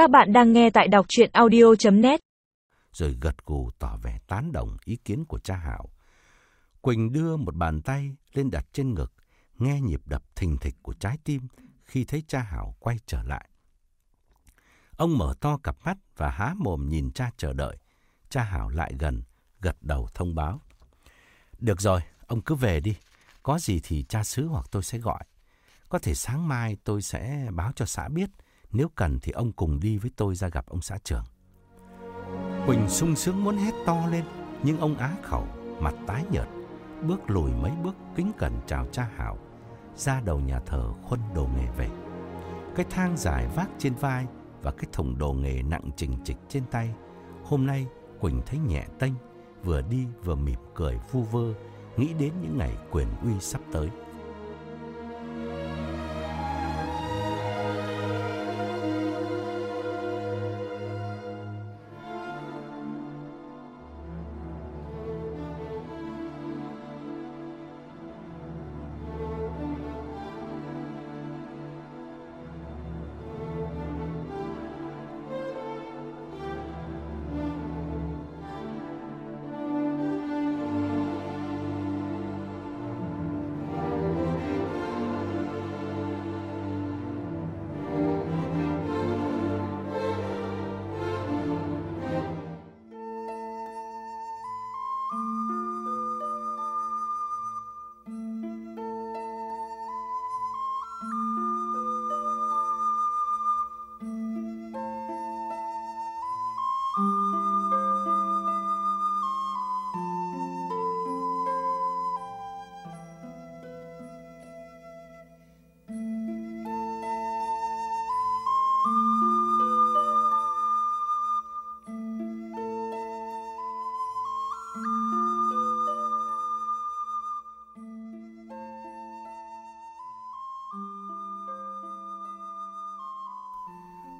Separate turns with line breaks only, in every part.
Các bạn đang nghe tại đọc chuyện audio.net
Rồi gật gù tỏ vẻ tán đồng ý kiến của cha Hảo. Quỳnh đưa một bàn tay lên đặt trên ngực, nghe nhịp đập thình thịch của trái tim khi thấy cha Hảo quay trở lại. Ông mở to cặp mắt và há mồm nhìn cha chờ đợi. Cha Hảo lại gần, gật đầu thông báo. Được rồi, ông cứ về đi. Có gì thì cha xứ hoặc tôi sẽ gọi. Có thể sáng mai tôi sẽ báo cho xã biết. Nếu cần thì ông cùng đi với tôi ra gặp ông xã trưởng. Quỳnh sung sướng muốn hét to lên, nhưng ông á khẩu, mặt tái nhợt, bước lùi mấy bước kính cẩn chào cha Hảo, ra đầu nhà thờ khuân đồ nghề về. Cái thang dài vác trên vai và cái thùng đồ nghề nặng chình chịch trên tay. Hôm nay Quỳnh thấy nhẹ tênh, vừa đi vừa mỉm cười vu vơ, nghĩ đến những ngày quyền uy sắp tới.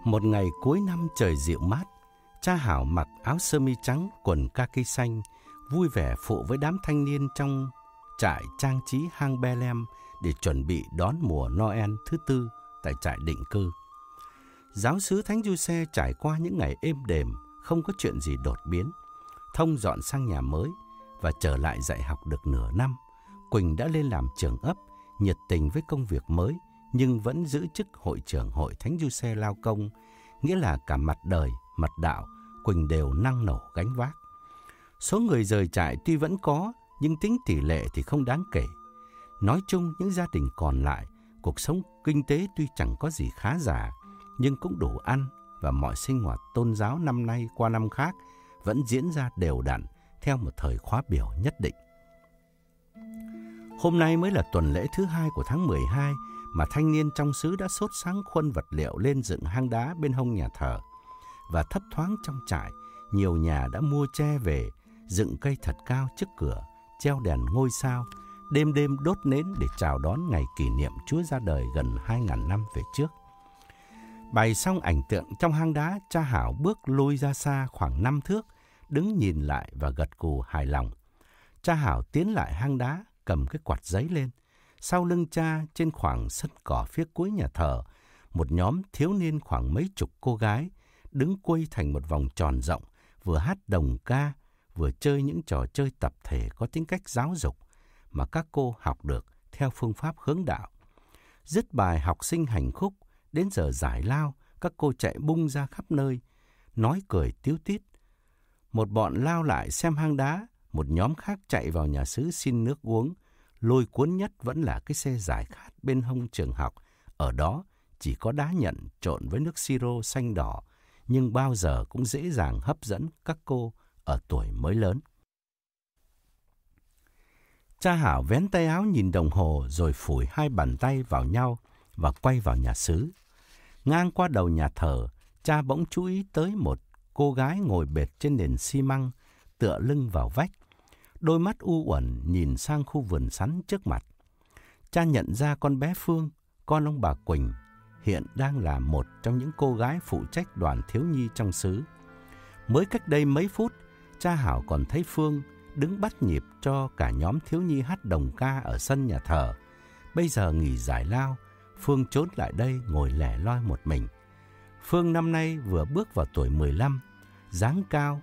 Một ngày cuối năm trời dịu mát, cha Hảo mặc áo sơ mi trắng, quần kaki xanh, vui vẻ phụ với đám thanh niên trong trại trang trí hang Belem để chuẩn bị đón mùa Noel thứ tư tại trại định cư. Giáo sứ Thánh Du Xe trải qua những ngày êm đềm, không có chuyện gì đột biến. Thông dọn sang nhà mới và trở lại dạy học được nửa năm. Quỳnh đã lên làm trưởng ấp, nhiệt tình với công việc mới nhưng vẫn giữ chức hội trưởng hội Thánh Du Xe Lao Công, nghĩa là cả mặt đời, mặt đạo, Quỳnh đều năng nổ gánh vác. Số người rời trại tuy vẫn có, nhưng tính tỷ lệ thì không đáng kể. Nói chung những gia đình còn lại, cuộc sống kinh tế tuy chẳng có gì khá giả, nhưng cũng đủ ăn và mọi sinh hoạt tôn giáo năm nay qua năm khác vẫn diễn ra đều đặn theo một thời khóa biểu nhất định. Hôm nay mới là tuần lễ thứ hai của tháng 12 mà thanh niên trong xứ đã sốt sáng khuôn vật liệu lên dựng hang đá bên hông nhà thờ. Và thấp thoáng trong trại, nhiều nhà đã mua tre về, dựng cây thật cao trước cửa, treo đèn ngôi sao, đêm đêm đốt nến để chào đón ngày kỷ niệm Chúa ra đời gần 2.000 năm về trước. Bày xong ảnh tượng trong hang đá, cha Hảo bước lui ra xa khoảng 5 thước, đứng nhìn lại và gật cù hài lòng. Cha Hảo tiến lại hang đá, cầm cái quạt giấy lên, sau lưng cha, trên khoảng sân cỏ phía cuối nhà thờ, một nhóm thiếu niên khoảng mấy chục cô gái đứng quây thành một vòng tròn rộng, vừa hát đồng ca, vừa chơi những trò chơi tập thể có tính cách giáo dục mà các cô học được theo phương pháp hướng đạo. Dứt bài học sinh hành khúc, đến giờ giải lao, các cô chạy bung ra khắp nơi, nói cười tiếu tít. Một bọn lao lại xem hang đá, một nhóm khác chạy vào nhà xứ xin nước uống, lôi cuốn nhất vẫn là cái xe giải khát bên hông trường học. Ở đó chỉ có đá nhận trộn với nước siro xanh đỏ, nhưng bao giờ cũng dễ dàng hấp dẫn các cô ở tuổi mới lớn. Cha Hảo vén tay áo nhìn đồng hồ rồi phủi hai bàn tay vào nhau và quay vào nhà xứ. Ngang qua đầu nhà thờ, cha bỗng chú ý tới một cô gái ngồi bệt trên nền xi măng, tựa lưng vào vách, đôi mắt u uẩn nhìn sang khu vườn sắn trước mặt. Cha nhận ra con bé Phương, con ông bà Quỳnh, hiện đang là một trong những cô gái phụ trách đoàn thiếu nhi trong xứ. Mới cách đây mấy phút, cha Hảo còn thấy Phương đứng bắt nhịp cho cả nhóm thiếu nhi hát đồng ca ở sân nhà thờ. Bây giờ nghỉ giải lao, Phương trốn lại đây ngồi lẻ loi một mình. Phương năm nay vừa bước vào tuổi 15, dáng cao.